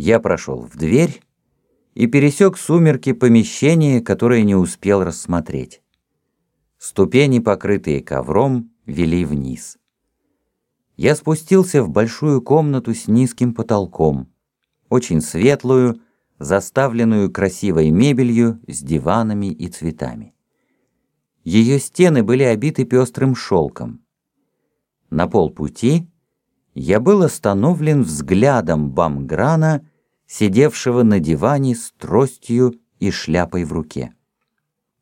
Я прошел в дверь и пересек сумерки помещения, которое не успел рассмотреть. Ступени, покрытые ковром, вели вниз. Я спустился в большую комнату с низким потолком, очень светлую, заставленную красивой мебелью с диванами и цветами. Ее стены были обиты пестрым шелком. На полпути я был остановлен взглядом Бамграна, сидевшего на диване с тростью и шляпой в руке.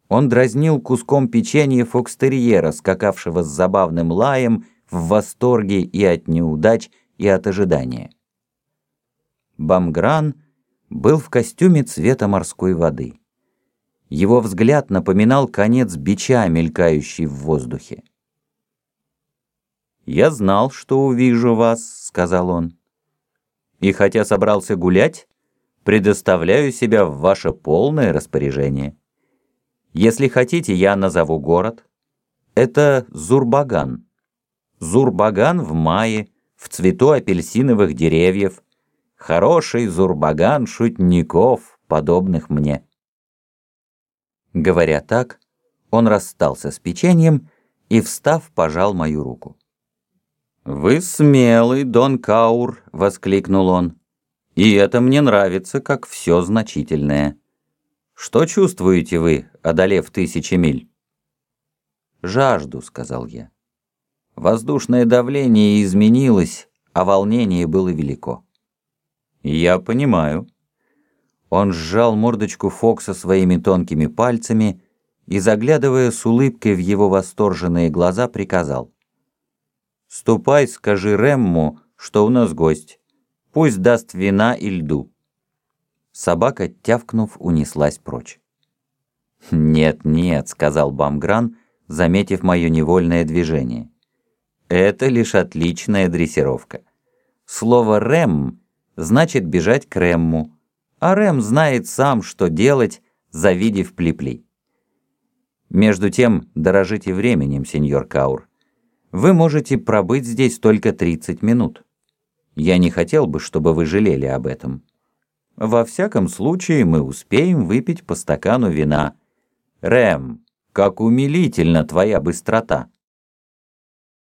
Он дразнил куском печенья фокстерьера, скакавшего с забавным лаем в восторге и от неудач, и от ожидания. Бамгран был в костюме цвета морской воды. Его взгляд напоминал конец бича, мелькающий в воздухе. «Я знал, что увижу вас», — сказал он. «И хотя собрался гулять, предоставляю себя в ваше полное распоряжение. Если хотите, я назову город. Это Зурбаган. Зурбаган в мае, в цвету апельсиновых деревьев. Хороший Зурбаган шутников, подобных мне». Говоря так, он расстался с печеньем и, встав, пожал мою руку. «Вы смелый, Дон Каур!» — воскликнул он. «И это мне нравится, как все значительное. Что чувствуете вы, одолев тысячи миль?» «Жажду», — сказал я. Воздушное давление изменилось, а волнение было велико. «Я понимаю». Он сжал мордочку Фокса своими тонкими пальцами и, заглядывая с улыбкой в его восторженные глаза, приказал. Ступай, скажи Ремму, что у нас гость. Пусть даст вина и льду». Собака, тявкнув, унеслась прочь. «Нет, нет», — сказал Бамгран, заметив мое невольное движение. «Это лишь отличная дрессировка. Слово «рем» значит бежать к Ремму, а Рем знает сам, что делать, завидев плепли. Между тем, дорожите временем, сеньор Каур вы можете пробыть здесь только 30 минут. Я не хотел бы, чтобы вы жалели об этом. Во всяком случае, мы успеем выпить по стакану вина. Рэм, как умилительна твоя быстрота!»